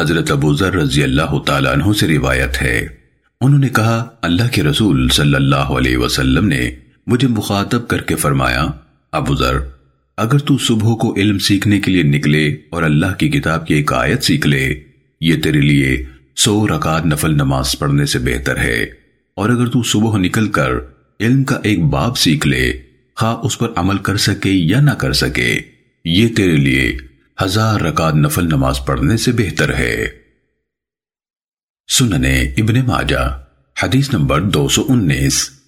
حضرت ابو ذر رضی اللہ تعالیٰ عنہ سے روایت ہے۔ انہوں نے کہا، اللہ کے رسول صلی اللہ علیہ وسلم نے مجھے مخاطب کر کے فرمایا، ابو ذر، اگر تو صبح کو علم سیکھنے کے لیے نکلے اور اللہ کی کتاب کی ایک آیت سیکھ لے، یہ تیرے لیے سو رکعت نفل نماز پڑھنے سے بہتر ہے۔ اور اگر تو صبح نکل کر علم کا ایک باب سیکھ لے، خواہ اس پر عمل کر سکے یا نہ کر سکے، یہ تیرے لیے ہزار رکعت نفل نماز پڑھنے سے بہتر ہے۔ سننے ابن ماجہ، حدیث نمبر دو سو انیس۔